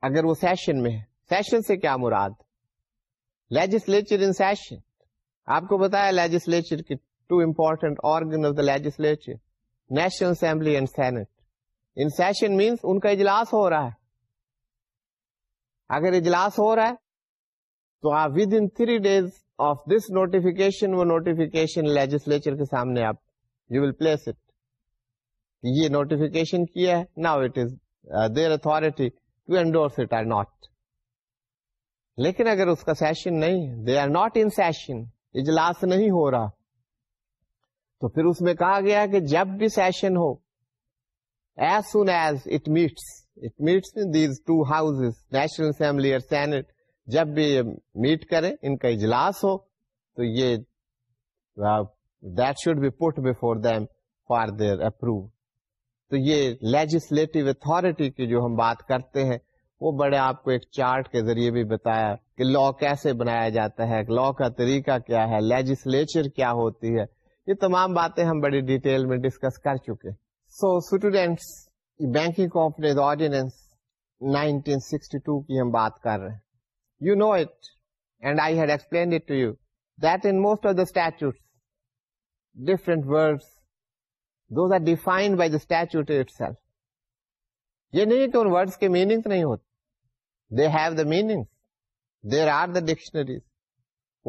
اگر وہ سیشن میں سیشن سے کیا مراد لیجسلیچر ان سیشن آپ کو بتایا لیجسلیچر کے two important organ of the legislature national assembly and senate in session means ان کا اجلاس ہو رہا ہے اگر اجلاس ہو رہا ہے تو آپ within three days of this notification legislature کے سامنے آپ یو ول پلیس اٹ یہ نوٹیفیکیشن کیا ہے نا it is their authority to endorse it or not لیکن اگر اس کا سیشن نہیں they are not in session اجلاس نہیں ہو رہا تو پھر اس میں کہا گیا کہ جب بھی session who as soon as it meets it meets these two houses National Assembly اور سینٹ جب بھی یہ میٹ کرے ان کا اجلاس ہو تو یہ that should be put before them for their approve تو یہ لیجسلیٹو اتارٹی کی جو ہم بات کرتے ہیں وہ بڑے آپ کو ایک چارٹ کے ذریعے بھی بتایا کہ لا کیسے بنایا جاتا ہے لا کا طریقہ کیا ہے لیجسلیچر کیا ہوتی ہے یہ تمام باتیں ہم بڑی ڈیٹیل میں ڈسکس کر چکے so students banking ordinance ordinance 1962 کی ہم بات کر رہے ہیں you know it and I had explained it to you that in most of the statute different words یہ نہیں ہوتے they have the meaning there are the dictionaries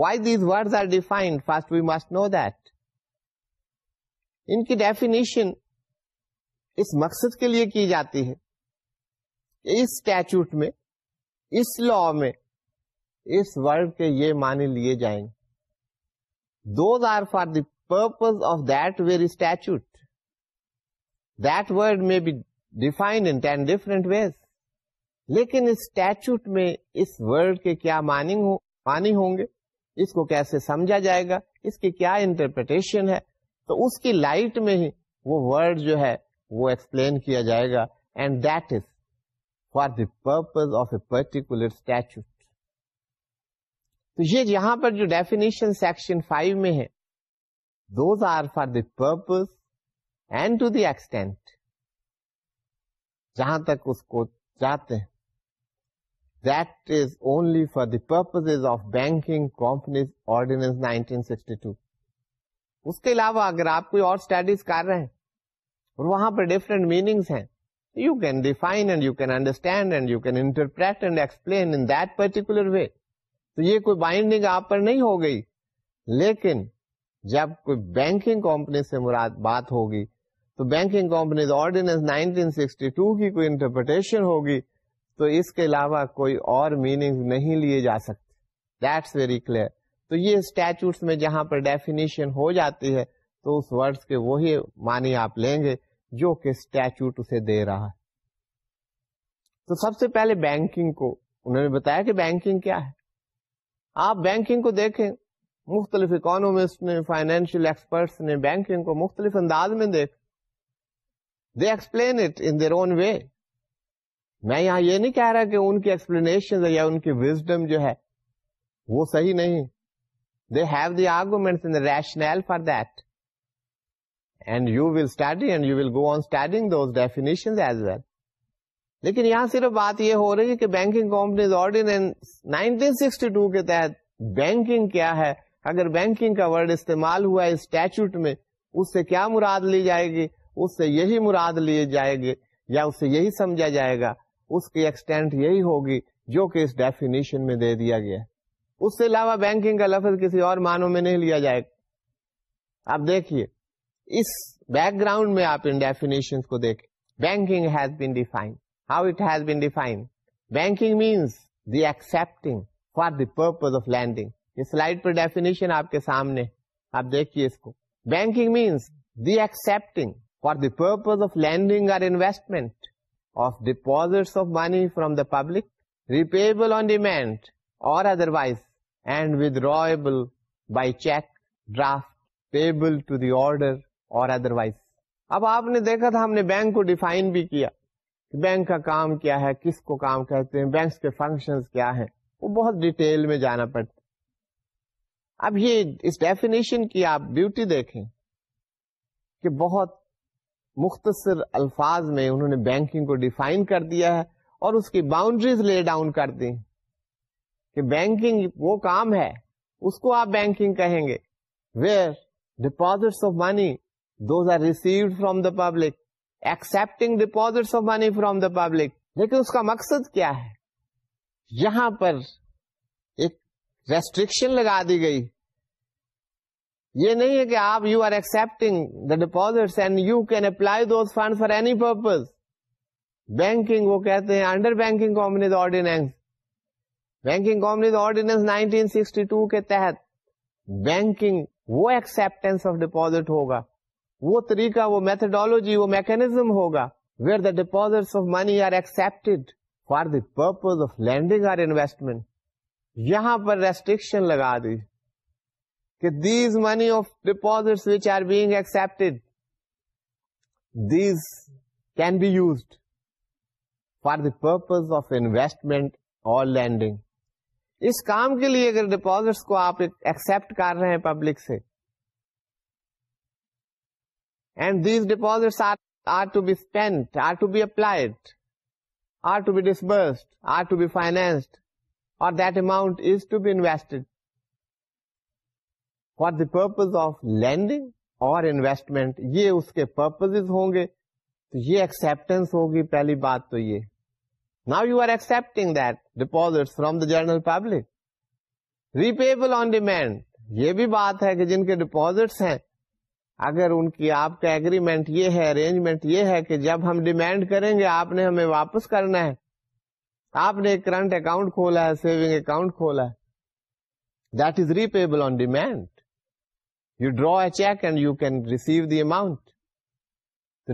why these that ان کی ڈیفینیشن اس مقصد کے لیے کی جاتی ہے اس اسٹیچوٹ میں اس لا میں اس ورڈ کے یہ معنی لیے جائیں گے those are for the purpose of that very statute be defined different ways لیکن اس اسٹیچوٹ میں اس ورڈ کے کیا ہوں گے اس کو کیسے سمجھا جائے گا اس کے کیا انٹرپریٹیشن ہے تو اس کی لائٹ میں ہی وہ وہ جو ہے ایکسپلین کیا جائے گا and that is for a particular statute تو یہ یہاں پر جو ڈیفینیشن سیکشن فائیو میں ہے those are for the purpose and to the extent جہاں تک اس کو جاتے ہیں only for the purpose of banking companies اس کے علاوہ اگر آپ کوئی اور اسٹڈیز کر رہے ہیں اور وہاں پر ڈفرینٹ میننگس ہیں you can define and you can can understand and you interpret and explain in that particular way تو یہ کوئی بائنڈنگ آپ پر نہیں ہو گئی لیکن جب کوئی بینکنگ کمپنی سے مراد بات ہوگی تو بینکنگ کمپنیز آرڈیننس 1962 کی کوئی انٹرپریٹیشن ہوگی تو اس کے علاوہ کوئی اور میننگ نہیں لیے جا سکتے دیٹس ویری کلیئر تو یہ اسٹیچوس میں جہاں پر ڈیفینیشن ہو جاتی ہے تو اس ورڈ کے وہی معنی آپ لیں گے جو کہ اسٹیچوٹ اسے دے رہا ہے تو سب سے پہلے بینکنگ کو انہوں نے بتایا کہ بینکنگ کیا ہے آپ بینکنگ کو دیکھیں مختلف اکانومسٹ نے فائنینشیل ایکسپرٹس نے بینکنگ کو مختلف انداز میں دیکھ they explain it in their own way میں یہاں یہ نہیں کہہ رہا کہ ان کی ایکسپلینیشن یا ان کی وزڈم جو ہے وہ صحیح نہیں they have the arguments and rational for that and you will study and you will go on studying those definition as well لیکن یہاں صرف بات یہ ہو رہی ہے کہ بینکنگ کمپنیز آرڈیننس 1962 کے تحت بینکنگ کیا ہے اگر بینکنگ کا ورڈ استعمال ہوا ہے اسٹیچوٹ میں اس سے کیا مراد لی جائے گی اس سے یہی مراد لیے جائے گی یا اس سے یہی سمجھا جائے گا اس کی ایکسٹینٹ یہی ہوگی جو کہ اس ڈیفینیشن میں دے دیا گیا ہے اس سے علاوہ بینکنگ کا لفظ کسی اور معنوں میں نہیں لیا جائے گا آپ دیکھیے اس بیک گراؤنڈ میں آپ ان ڈیفینیشن کو دیکھیں banking has been defined how it has been defined banking means the accepting for the purpose of lending یہ سلائڈ پر ڈیفینیشن آپ کے سامنے آپ دیکھیے اس کو banking means the accepting the purpose of lending اب آپ نے دیکھا تھا ہم نے بینک کو ڈیفائن بھی کیا بینک کا کام کیا ہے کس کو کام کہتے ہیں بینک کے فنکشن کیا ہیں وہ بہت ڈیٹیل میں جانا پڑتا اب یہ اس ڈیفینیشن کی آپ بیوٹی دیکھیں کہ بہت مختصر الفاظ میں انہوں نے بینکنگ کو ڈیفائن کر دیا ہے اور اس کی باؤنڈریز لے ڈاؤن کر دی کہ بینکنگ وہ کام ہے اس کو آپ بینکنگ کہیں گے where of money those are received from the public accepting deposits of money from the public لیکن اس کا مقصد کیا ہے یہاں پر ایک ریسٹرکشن لگا دی گئی یہ نہیں ہے کہ آپ you are accepting the deposit and you can apply those fund for any purpose banking وہ کہتے ہیں under banking companies ordinance banking companies ordinance 1962 کے تحت بینکنگ وہ ایکسپٹینس آف ڈپوزٹ ہوگا وہ طریقہ وہ میتھڈالوجی وہ میکنیزم ہوگا where the deposit of money are accepted for the purpose of lending or investment یہاں پر ریسٹرکشن لگا دیجیے کہ these money of deposit which are being accept these can be use for the purpose of investment اور lending اس کام کے لیے اگر ڈپوزٹس کو آپ ایکسپٹ کر رہے ہیں پبلک سے and these deposit are are to be spend or to be applied or to be disbursed or to be financed اور that amount is to be invested for the purpose of lending اور investment یہ اس کے purpose ہوں گے تو یہ acceptance ہوگی پہلی بات تو یہ now you are accepting that deposit from the general public repayable on demand یہ بھی بات ہے کہ جن کے ڈپوزٹس ہیں اگر ان کی آپ کا اگریمنٹ یہ ہے ارینجمنٹ یہ ہے کہ جب ہم ڈیمینڈ کریں گے آپ نے ہمیں واپس کرنا ہے آپ نے کرنٹ اکاؤنٹ کھولا ہے سیونگ اکاؤنٹ کھولا ہے that is repayable on demand cheque and receive the amount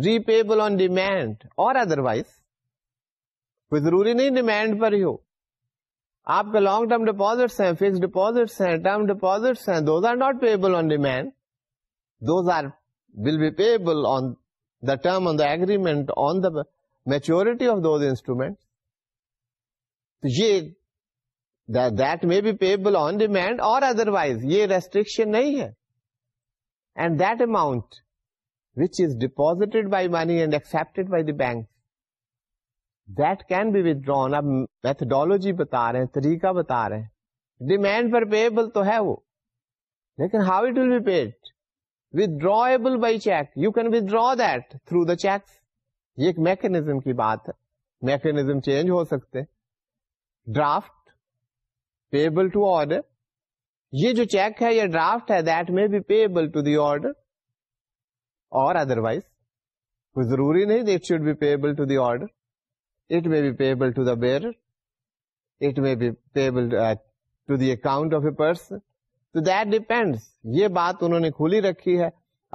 repayable on demand اور ادروائز کوئی ضروری نہیں ڈیمینڈ پر ہی ہو آپ کا لانگ ٹرم ڈیپس ہیں فکس ڈیپس ہیں agreement on the maturity of those instrument that میں and the amount which is deposited by money and accepted by the bank that can be whether methodology بتا رہے ہیں طریقہ بتا رہے demand for payable تو ہے وہ لیکن how be pay you can withdraw through the cheque یہ ایک میکینزم کی بات ہے میکنیزم چینج ہو سکتے ڈرافٹ پیبل ٹو آرڈر یہ جو چیک ہے یا ڈرافٹ ہے دیٹ میں آرڈر اور ادروائز کوئی ضروری نہیں should be payable order it may be payable to the bearer it be to the account of a person تو دیٹ ڈیپینڈس یہ بات انہوں نے کھلی رکھی ہے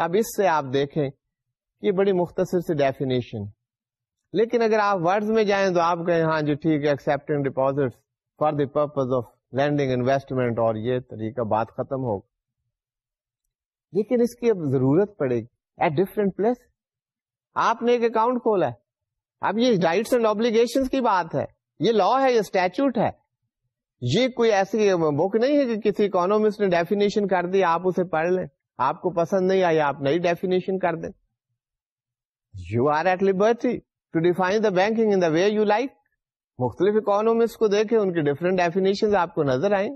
اب اس سے آپ دیکھیں یہ بڑی مختصر سی ڈیفینیشن لیکن اگر آپ ورڈز میں جائیں تو آپ کہیں ہاں جو جی ٹھیک ہے accepting deposit for the purpose of lending investment اور یہ طریقہ بات ختم ہو لیکن اس کی اب ضرورت پڑے گی ایٹ ڈفرینٹ پلیس آپ نے ایک اکاؤنٹ کھولا ہے اب یہ رائٹس اینڈ آبلیگیشن کی بات ہے یہ لا ہے یہ اسٹیچوٹ ہے یہ کوئی ایسی بک نہیں ہے کہ کسی اکانومسٹ نے ڈیفینیشن کر دی آپ اسے پڑھ لیں آپ کو پسند نہیں آئی آپ نئی ڈیفینیشن کر دیں you are at liberty to define the banking in the way you like مختلف اکانوم کو دیکھیں ان کے آئیں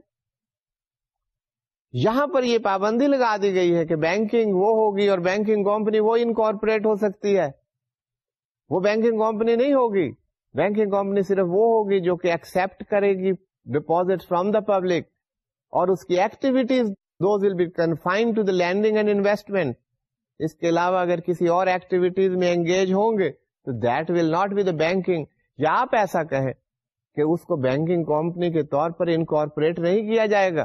یہاں پر یہ پابندی لگا دی گئی ہے کہ بینکنگ وہ ہوگی اور بینکنگ کمپنی وہ انکارپوریٹ ہو سکتی ہے وہ بینکنگ کمپنی نہیں ہوگی بینکنگ کمپنی صرف وہ ہوگی جو کہ ایکسپٹ کرے گی ڈپوزٹ فرام دا پبلک اور اس کی activities will be to the lending and investment اس کے علاوہ اگر کسی اور ایکٹیویٹیز میں انگیج ہوں گے تو that will not be the banking یا آپ ایسا کہیں کہ اس کو بینکنگ کمپنی کے طور پر انکارپوریٹ نہیں کیا جائے گا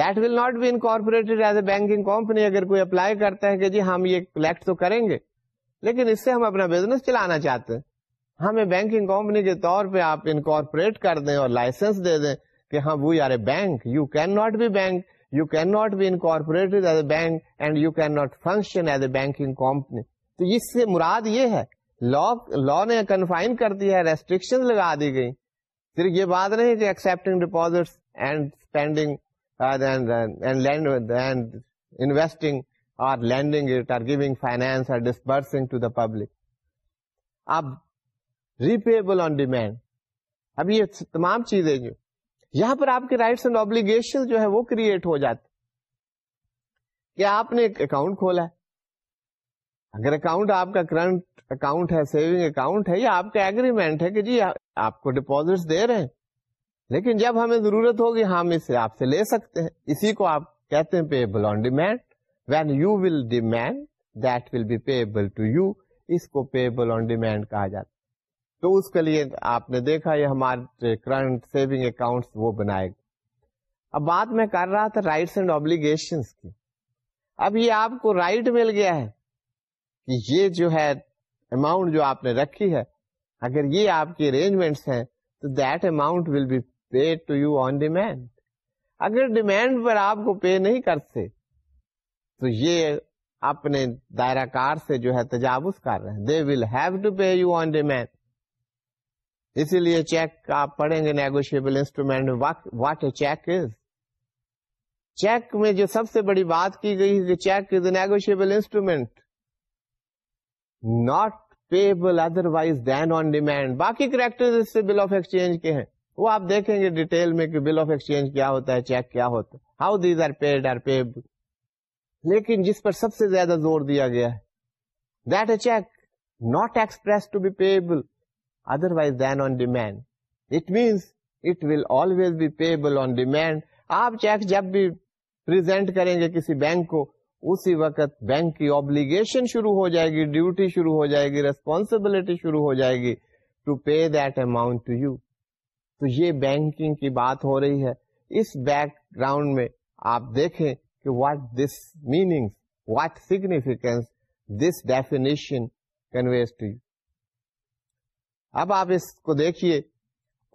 that will not be incorporate as a banking company اگر کوئی اپلائی کرتا ہے کہ جی ہم یہ کلیکٹ تو کریں گے لیکن اس سے ہم اپنا بزنس چلانا چاہتے ہیں ہمیں بینکنگ کمپنی کے طور پہ آپ انکارپوریٹ کر دیں اور لائسنس دے دیں کہ ہاں we are a bank you can not be bank you can not be incorporate as a bank and you can not function as a banking company تو اس سے مراد یہ ہے لا لا نے کنفائن کر دیا ہے ریسٹرکشن لگا دی گئی صرف یہ بات نہیں کہ ایکسپٹنگ اینڈ اسپینڈنگ انویسٹنگ اور lending it giving finance disbursing to the public re repayable on demand اب یہ تمام چیزیں جو یہاں پر آپ کے رائٹس اینڈ آبلیگیشن جو ہے وہ کریٹ ہو جاتے کہ آپ نے ایک اکاؤنٹ کھولا ہے اگر اکاؤنٹ آپ کا کرنٹ اکاؤنٹ ہے سیونگ اکاؤنٹ ہے یا آپ کا ایگریمنٹ ہے کہ جی آپ کو ڈپوزٹ دے رہے ہیں لیکن جب ہمیں ضرورت ہوگی ہم اسے آپ سے لے سکتے ہیں اسی کو آپ کہتے ہیں payable on demand when you will demand that will be pay you اس کو پے بل آن ڈیمینڈ کہا جاتا تو اس کے لیے آپ نے دیکھا یہ ہمارے کرنٹ سیونگ اکاؤنٹ وہ بنائے گا اب بات میں کر رہا تھا رائٹس اینڈ اوبلیگیشن کی اب یہ آپ کو رائٹ مل گیا ہے یہ جو ہے اماؤنٹ جو آپ نے رکھی ہے اگر یہ آپ کی ارینجمنٹس ہیں تو that amount will be pay you on demand اگر ڈیمینڈ پر آپ کو پے نہیں کرتے تو یہ اپنے دائرہ کار سے جو ہے تجاوز کر رہے ہیں they will have to pay you on demand اسی لیے چیک آپ پڑھیں گے negotiable instrument what a cheque is cheque میں جو سب سے بڑی بات کی گئی کہ cheque is a negotiable instrument not payable otherwise then on demand باقی کریکٹر بل آف ایکسچینج کے ہیں وہ آپ دیکھیں گے ڈیٹیل میں کہ بل آف ایکسچینج کیا ہوتا ہے چیک کیا ہوتا ہے how these are paid or payable لیکن جس پر سب سے زیادہ زور دیا گیا ہے that a cheque not express to be payable otherwise then on demand it means it will always be payable on demand آپ چیک جب بھی پرزینٹ کریں گے کسی بینک کو اسی وقت بینک کی آبلیگیشن شروع ہو جائے گی ڈیوٹی شروع ہو جائے گی ریسپانسبلٹی شروع ہو جائے گی to pay that amount to you تو یہ بینکنگ کی بات ہو رہی ہے اس بیک گراؤنڈ میں آپ دیکھیں کہ what this meaning what significance this definition conveys to you اب آپ اس کو دیکھیے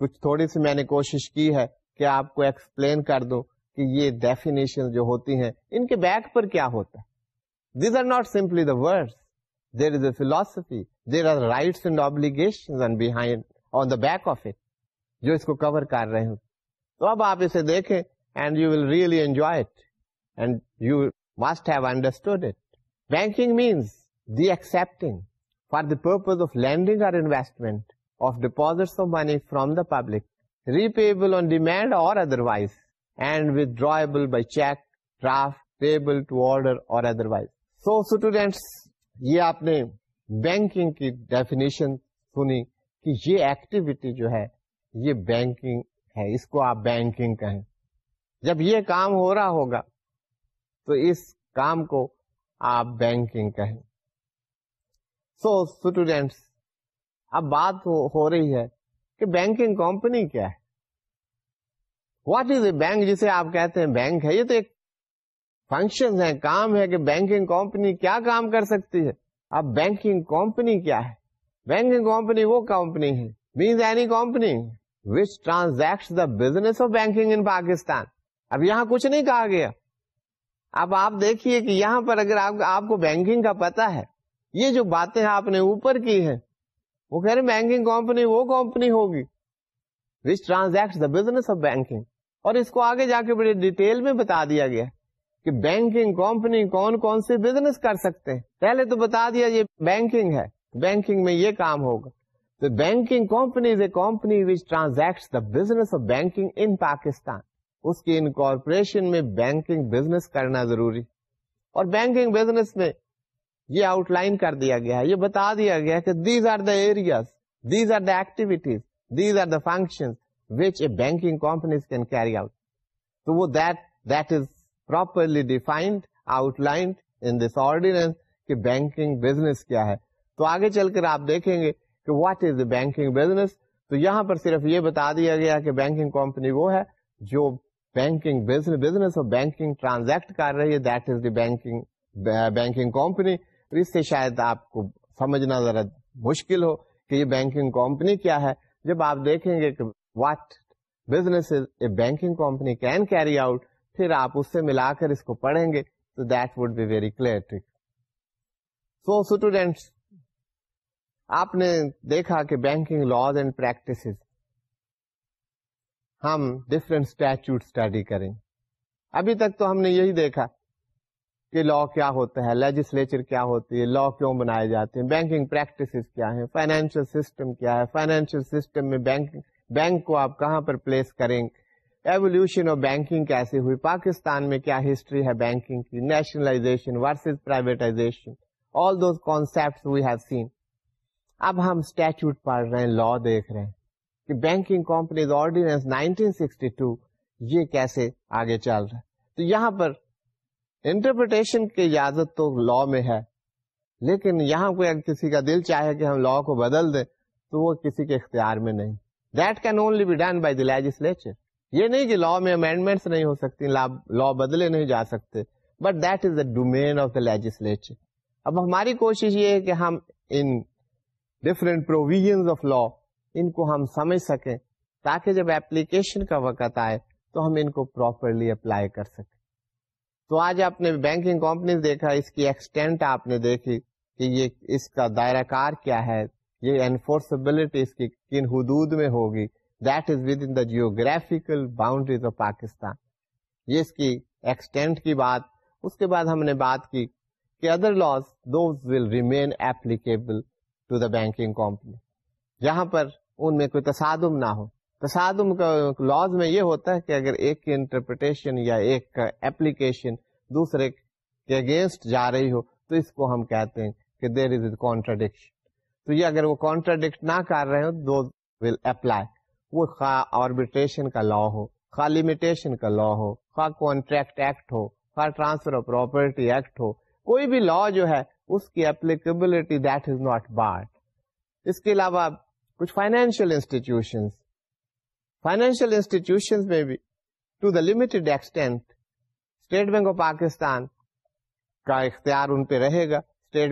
کچھ تھوڑی سی میں نے کوشش کی ہے کہ آپ کو ایکسپلین کر دو کہ یہ ڈیفینیشن جو ہوتی ہیں ان کے بیک پر کیا ہوتا ہے these are not simply the word there is a philosophy there are rights and obligation on behind the back of it جو اس کو کور کر رہے ہوں تو اب آپ اسے دیکھیں and and you you will really enjoy must have understood it banking means the accepting for the purpose of lending or investment of deposit of money from the public repayable on demand اور otherwise and withdrawable by by cheque draft to to order اور otherwise so students یہ آپ نے banking کی definition سنی کہ یہ activity جو ہے یہ بینکنگ ہے اس کو آپ بینکنگ کہیں جب یہ کام ہو رہا ہوگا تو اس کام کو آپ بینکنگ کہیں سو اسٹوڈینٹس اب بات ہو رہی ہے کہ بینکنگ کمپنی کیا ہے واٹ از اے بینک جسے آپ کہتے ہیں بینک ہے یہ تو ایک فنکشن ہے کام ہے کہ بینکنگ کمپنی کیا کام کر سکتی ہے اب بینکنگ کمپنی کیا ہے بینکنگ کمپنی وہ کمپنی ہے means any company which transact the business of banking in Pakistan اب یہاں کچھ نہیں کہا گیا اب آپ دیکھیے کہ یہاں پر اگر آپ کو بینکنگ کا پتا ہے یہ جو باتیں آپ نے اوپر کی ہیں وہ کہہ رہے بینکنگ کمپنی وہ کمپنی ہوگی which transact the business of banking اور اس کو آگے جا کے بڑے ڈیٹیل میں بتا دیا گیا کہ بینکنگ کمپنی کون کون سے بزنس کر سکتے ہیں پہلے تو بتا دیا یہ بینکنگ ہے بینکنگ میں یہ کام ہوگا تو banking company is a company which transact the business of banking in Pakistan اس کی ان کارپوریشن میں بینکنگ بزنس کرنا ضروری اور بینکنگ بزنس میں یہ آؤٹ لائن کر دیا گیا ہے یہ بتا دیا گیا کہ these are the areas these are the activities these are the function جو بینکنگ بزنس اور بینکنگ ٹرانزیکٹ کر رہی ہے بینکنگ کمپنی اس سے شاید آپ کو سمجھنا ذرا مشکل ہو کہ یہ بینکنگ کمپنی کیا ہے جب آپ دیکھیں گے what business a banking company can carry out پھر آپ اس سے ملا کر اس کو پڑھیں گے تو that would be very clear so students آپ نے دیکھا کہ بینکنگ لاس اینڈ پریکٹس ہم ڈفرینٹ اسٹیچوٹ اسٹڈی کریں ابھی تک تو ہم نے یہی دیکھا کہ لا کیا ہوتا ہے لیجسلیچر کیا ہوتی ہے لا کیوں بنائے جاتے ہیں بینکنگ پریکٹس کیا ہے فائنینشیل سسٹم کیا ہے فائنینشیل سسٹم میں بینکنگ بینک کو آپ کہاں پر پلیس کریں ایولیوشن آف بینکنگ کیسے ہوئی پاکستان میں کیا ہسٹری ہے بینکنگ کی nationalization versus privatization all those we have seen اب ہم اسٹیچوٹ پڑھ رہے ہیں لا دیکھ رہے ہیں کہ بینکنگ کمپنیز آرڈیننس 1962 یہ کیسے آگے چل رہا ہے تو یہاں پر انٹرپریٹیشن کی اجازت تو لا میں ہے لیکن یہاں کوئی کسی کا دل چاہے کہ ہم لا کو بدل دیں تو وہ کسی کے اختیار میں نہیں that can only be done by the legislature یہ نہیں کہ لا میں امینڈمنٹس نہیں ہو سکتی لا بدلے نہیں جا سکتے but that is the domain of the legislature اب ہماری کوشش یہ ہے کہ ہم ان ڈفرینٹ آف لا ان کو ہم سمجھ سکیں تاکہ جب اپلیکیشن کا وقت آئے تو ہم ان کو پراپرلی اپلائی کر سکیں تو آج آپ نے بینکنگ کمپنیز دیکھا اس کی ایکسٹینٹ آپ نے دیکھی کہ یہ اس کا دائرہ کار کیا ہے یہ انفورسبلٹی اس کی کن حدود میں ہوگی that is within the geographical boundaries of Pakistan یہ اس کی ایکسٹینٹ کی بات اس کے بعد ہم نے بات کی کہ other laws those will remain applicable to the banking company جہاں پر ان میں کوئی تصادم نہ ہو تصادم کا لاز میں یہ ہوتا ہے کہ اگر ایک کی انٹرپریٹیشن یا ایک کا ایپلیکیشن دوسرے کے اگینسٹ جا رہی ہو تو اس کو ہم کہتے ہیں کہ دیر از اے کانٹراڈکشن تو یہ اگر وہ کانٹراڈکٹ نہ کر رہے دو ول اپلائی وہ خا آربیٹریشن کا لا ہو لمیٹیشن کا لا ہو کانٹریکٹ ایکٹ ہو ٹرانسفر آف پراپرٹی ایکٹ ہو کوئی بھی لا جو ہے اس کی applicability that is not barred اس کے علاوہ کچھ فائنینشیل انسٹیٹیوشن فائنینشیل انسٹیٹیوشن میں بھی to the limited extent state bank of Pakistan کا اختیار ان پہ رہے گا یہ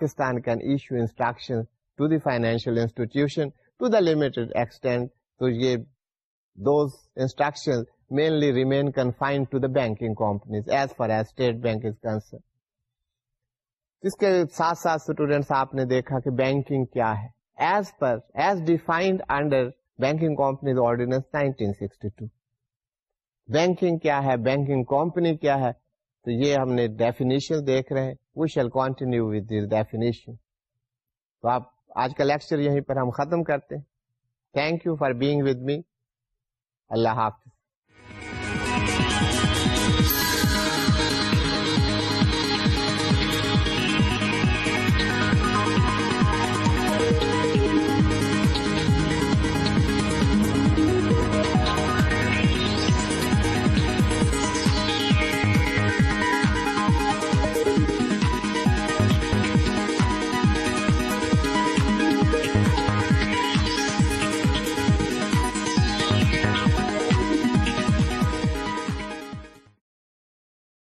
کے ساتھ ساتھ اسٹوڈینٹس آپ نے دیکھا کہ بینکنگ کیا ہے as per as defined under banking companies ordinance کیا ہے بینکنگ کمپنی کیا ہے تو یہ ہم نے ڈیفینیشن دیکھ رہے ہیں we shall continue with this definition تو آپ آج کا لیکچر یہیں پر ہم ختم کرتے ہیں thank you for being with me اللہ حافظ